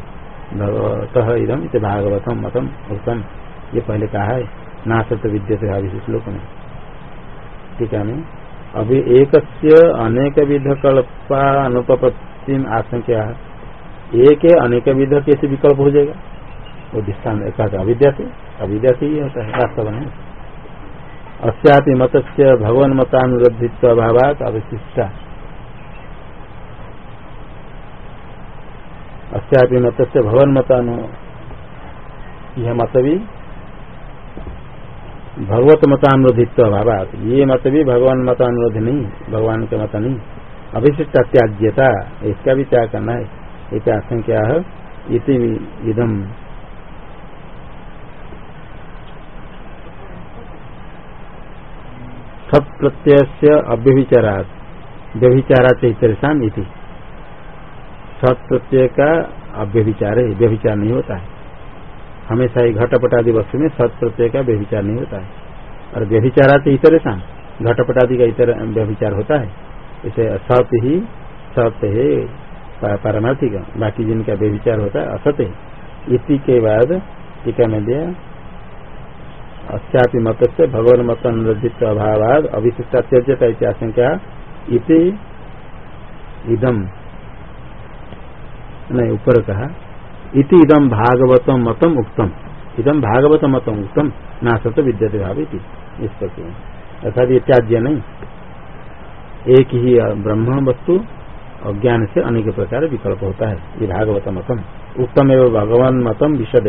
भगवत इदम इसे भागवतम मतम उत्तम ये पहले कहा है ना सत्य विद्य से श्लोक में। ठीक है अभी एक अनेक विध कल्पा अनुपत्ति आशंका एक अनेक विध कैसे विकल्प हो जाएगा? वो दृष्टान अविद्या से अविद्या से ही होता है, वास्तव में। अस्यापि मत से भगवान मतानुरद्धित्व अभावात अवशिष्टा। अस्यापि मत से भगवान मतानु यह मत भी भगवत मतानुरोधित्व अभावात। ये मत भी भगवान मतानुरोध नहीं, भगवान के मत नहीं। अभिशिष्ट त्याज्यता इसका भी त्याग करना है। एक आशंका है इदम। सत प्रत्यय अव्यभिचारा व्यभिचारा चैतरसाम इति। प्रत्यय का अव्यभिचार है व्यभिचार नहीं होता है। हमेशा ही घटपट आदि वस्तु में सत प्रत्यय का व्यभिचार नहीं होता है। और व्यभिचारा चैतरसाम घटपट आदि का इतर व्यभिचार होता है। इसे असत ही सत्य है पारमार्थिक। बाकी जिनका व्यभिचार होता है, असत है। इसी के बाद टीका में दिया अस्यापि मत से भगवान मत अनुदित अभाव अभिशिष्टा त्यजता आशंका इति इदम नहीं, ऊपर कहा इति इदम भागवत मतम उक्तम। इदम भागवत मतम उक्तम। नाशत विद्यते भाव इस प्रकार अर्थात ये त्याज्य नहीं एक ही ब्रह्म वस्तु अज्ञान से अनेक प्रकार विकल्प होता है। ये भागवत मतम। उत्तम एवं भगवान मतम विशद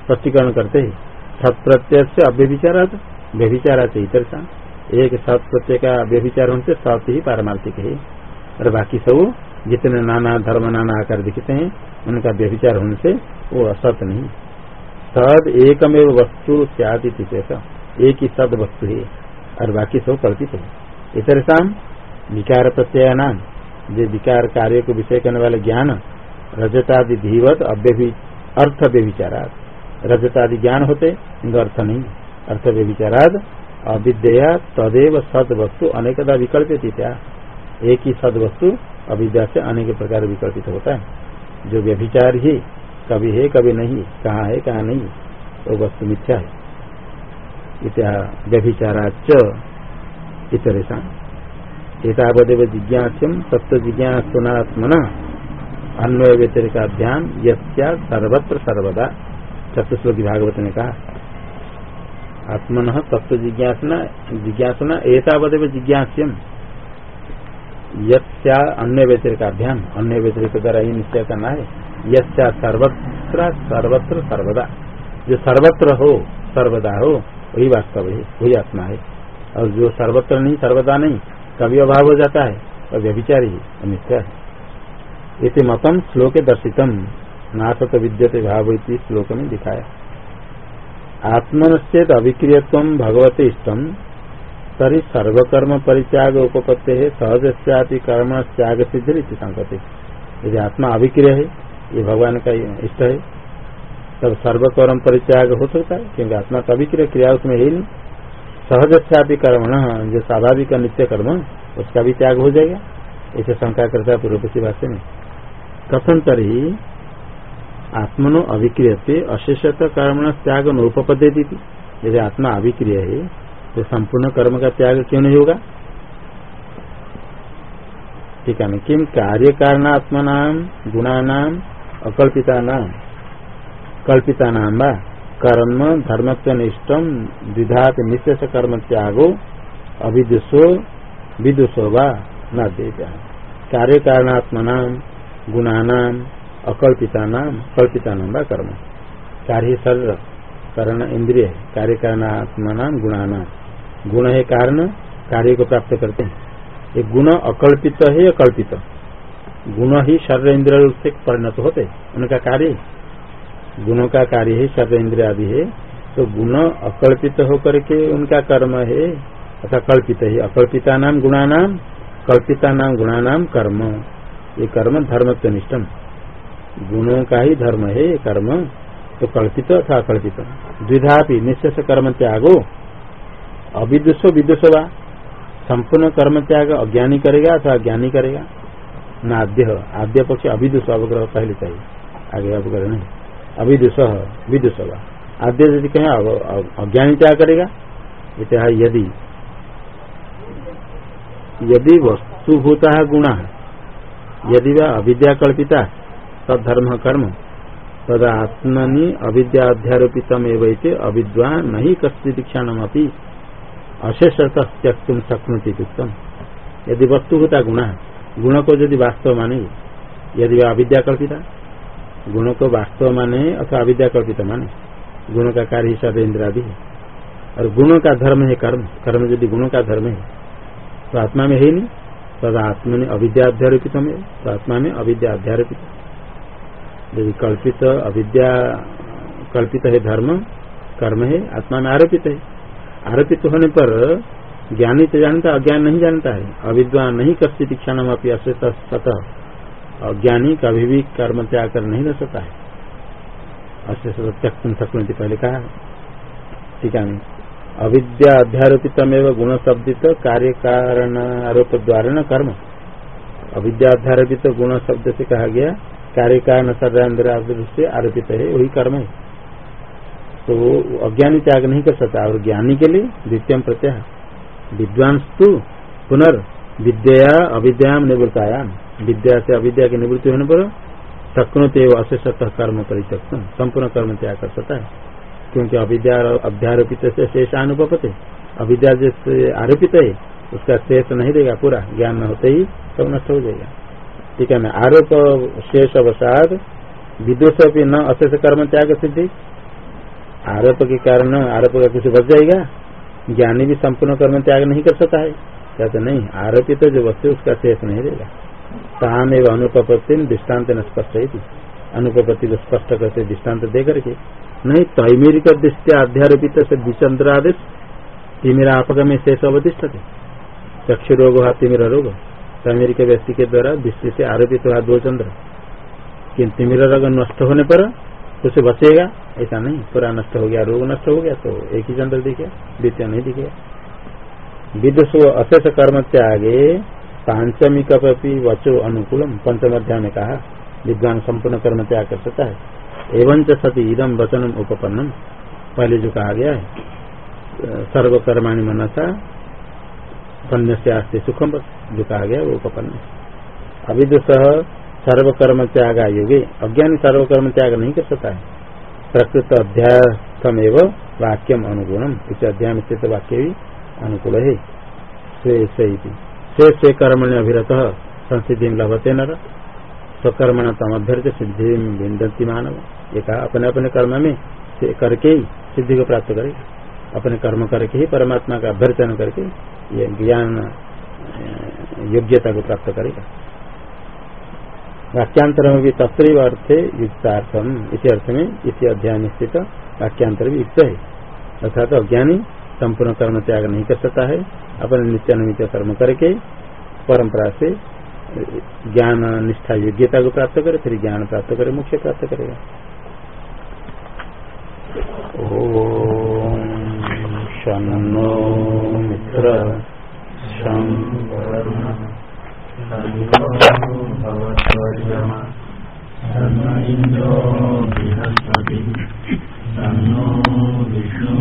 स्पष्टीकरण करते ही। सत प्रत्यय से अव्यभिचारा व्यभिचारा से इतर सा एक सत प्रत्यय का व्यभिचार होने से सत ही पारमार्थिक है। और बाकी सब जितने नाना धर्म नाना आकार दिखते हैं, उनका व्यभिचार होने से वो असत नहीं। सद एकमेव वस्तु त्यादि एक ही सद वस्तु है, और बाकी सब कल्पित है। इतर शाम विकार प्रत्यय नाम। जो विकार कार्य को विषय करने वाले ज्ञान, रजतादि धीवत अव्यभि, अर्थ व्यभिचारा रजतादि ज्ञान होते, इनका अर्थ नहीं। अर्थ व्यभिचाराद अविद्या तदेव सद वस्तु अनेकदा विकल्पित एक ही सद वस्तु अविद्या से अनेक प्रकार विकल्पित होता है। जो व्यभिचार ही कभी है, कभी नहीं, कहाँ है, कहाँ नहीं, वो वस्तु मिथ्या है। इत्या व्यभिचाराच इतरेशा एतावदेव जिज्ञास्यम तत्व जिज्ञासुनात्मना अन्वय व्यतिरिकाभ्याम यस्या सर्वत्र सर्वदा। चतुश्लोक भागवत ने कहा, आत्मन तत्व जिज्ञासना जिज्ञासना एतावदेव जिज्ञास्यम। यस्या अन्य व्यतिरिकाभ्याम अन्य व्यतिरिक द्वारा ही निश्चय करना है। यस्या सर्वत्र सर्वत्र, सर्वदा। जो सर्वत्र हो, सर्वदा हो, वही वास्तव है, वही आत्मा है। और जो सर्वत्र नहीं, सर्वदा नहीं, कभी अभाव हो जाता है, कभी अभिचारी अनित्य है। इति मतम श्लोक दर्शितम। नाशत विद्यते भाव इति श्लोक में दिखाया। आत्मन चेत अभिक्रियत्व भगवते इष्टम। तरी सर्वकर्म परित्याग उपपत्ति है सहज से कर्म त्याग सिद्धि संकते यदि आत्मा अभिक्रिय है, ये भगवान का इष्ट है, तब सर्वकर्म परित्याग हो सकता है, क्योंकि आत्मा का अभिक्रिय क्रिया उसमें है नहीं। सहज से कर्म जो स्वाभाविक नित्य कर्म, उसका भी त्याग हो जाएगा। इसे शंका करता है पूर्व की भाषा में। कथन तरी आत्मनो अभिक्रिय अशेषत कर्म त्याग नोपपद्धि थी यदि आत्मा अभिक्रिय है तो संपूर्ण कर्म का त्याग क्यों नहीं होगा? ठीक है किम कार्य कारणात्मा नाम गुणानाम अकल्पिता नाम कल्पिता नाम कर्म धर्मत्व निष्ठम विधात निशेष कर्म त्यागो अभिदुषो विदुषो व न देता कार्य कारणात्मना गुणानाम अकल्पिता नाम कल्पिता नाम व कर्म। कार्य शरीर, करण इंद्रिय, कार्य कारणात्मना गुणानाम। गुण है कारण, कार्य को प्राप्त करते हैं। ये गुण अकल्पित है, अकल्पित। गुण ही शरीर इंद्रिय से परिणत होते उनका कार्य गुणों का कार्य है सर्व इंद्र आदि है। तो गुण अकल्पित होकर के उनका कर्म है अथा कल्पित है। अकल्पिता नाम, गुणा नाम, कल्पिता नाम, गुणा नाम, कर्म। ये कर्म धर्म निष्ठम गुणों का ही धर्म है कर्म। तो कल्पित अथा अकल्पित। द्विधापि निशेष कर्म त्यागो। अविदुषो विदुष वा? संपूर्ण कर्म त्याग अज्ञानी करेगा अथवा ज्ञानी करेगा? न, आद्य आद्य पक्ष अभिदुष अवग्रह पहले चाहिए। आगे अवग्रह नहीं। अविदुष विदुष आद्य यदि कहें अज्ञानी क्या करेगा? इतिहा यदि। यदि वस्तुभूता गुणा यदि वह अविद्या कल्पिता तद धर्म कर्म। तद आत्मनि अविद्या अध्यारोपित एवं नहीं कश्चित क्षण अशेष त्यक्तुम शक्नुति उत्तम यदि वस्तुभूता गुणा गुण को यदि वास्तव माने यदि वह अविद्या कल्पिता गुण को वास्तव माने अथवा अविद्या कल्पित माने गुण का कार्य हिसाब इंद्र आदि है। और गुणों का धर्म है कर्म। कर्म यदि गुणों का धर्म है तो आत्मा में है नहीं। तब आत्मा ने अविद्या अध्यारोपित में तो आत्मा में अविद्या अध्यारोपित यदि कल्पित अविद्या कल्पित है धर्म, कर्म है, आत्मा में आरोपित है। आरोपित होने पर ज्ञानी तो जानता अज्ञान नहीं जानता है। अविद्वान नहीं कश्य दीक्षा नाम अपनी सतह अज्ञानी कभी भी कर्म त्याग कर नहीं रह सकता है। अशेष त्यक्तम शक्ति पहले कहा ठीक है अविद्या अध्यारोपित गुण शब्दित कार्य कारण आरोप द्वारा न कर्म। अविद्या अध्यारोपित गुण शब्द से कहा गया कार्य कारण सर्वांतर से आरोपित है, वही कर्म है। तो अज्ञानी त्याग नहीं कर सकता, और ज्ञानी के लिए द्वितीय प्रत्यय विद्वांस तो पुनर् विद्या अविद्याम निवृत्तायाम। विद्या से अविद्या की निवृत्ति होने पर शक्नो शक्नोते अशेषतः कर्म परित्यक्त, संपूर्ण कर्म त्याग कर सकता है। क्योंकि अविद्या अध्यारोपित से शेष अनुपते अविद्या जैसे आरोपित है, उसका शेष नहीं देगा पूरा, ज्ञान न होते ही सब नष्ट हो जाएगा। ठीक है ना? आरोप शेष अवसाद विदुष न अशेष कर्म त्याग सिद्धि आरोप के कारण आरोप का कुछ बच जाएगा। ज्ञानी भी संपूर्ण कर्म त्याग नहीं कर सकता है। कहते नहीं आरोपित जो वस्तु उसका शेष नहीं देगा ताम एवं अनुपत्ति दृष्टांत न स्पष्ट है अनुपत्ति को स्पष्ट करते दृष्टांत दे करके, नहीं, तैमेरिक दृष्टि अध्यारोपित से द्विचंद्रादेश तिमिरा आपगम शेष अवधिष्ठ थे चक्षु रोग हुआ तिमिर रोग। तैमेरिक व्यक्ति के द्वारा दृष्टि से आरोपित हुआ दो चंद्र। किन्तु तिमिर रोग नष्ट होने पर कुछ बचेगा ऐसा नहीं, पूरा नष्ट हो गया, रोग नष्ट हो गया तो एक ही चंद्र दिखे द्वितीय नहीं दिखे विदुष अशेष कर्म त्यागे, पांचमी कपी वचो अनुकूलम, पंचम अध्याय में कहा, विद्वान संपूर्ण कर्म त्याग कर सकता है। एवं सती इदम वचनम उपपन्नम। पहले जो कहा गया है, सर्वकर्माणी मनसा पन्य से आस्ते सुखम, जो कहा गया वो कपन्य अविदुष सर्वकर्म त्याग योगे अज्ञानी सर्वकर्म त्याग नहीं कर सकता है। प्रकृत अध्यात्मेव वाक्यम अनुगुणम इस अध्याय में स्थित वाक्य भी अनुकूल है। स्वे स्वे कर्म ने अभिरत संस्थिति लभते नर। स्वकर्मण तमभ्यर्थ सिद्धि विंदती मानव। कहा अपने अपने कर्म में से करके ही सिद्धि को प्राप्त करेगा अपने कर्म करके ही परमात्मा का अभ्यर्थन करके ये ज्ञान योग्यता को प्राप्त करेगा वाक्यांतर में भी तस्व अर्थे युक्तार्थम इसी अर्थ में इसी अध्याय में स्थित वाक्यांतर भी युक्त। है अर्थात अज्ञानी संपूर्ण कर्म त्याग नहीं कर सकता है, अपने नित्य कर्म करके परंपरा से ज्ञान निष्ठा योग्यता को प्राप्त करे, फिर ज्ञान प्राप्त करे मुख्य प्राप्त करेगा। शनो मित्र धर्म इन्द्रो बृहस्पति तन्नो विष्णु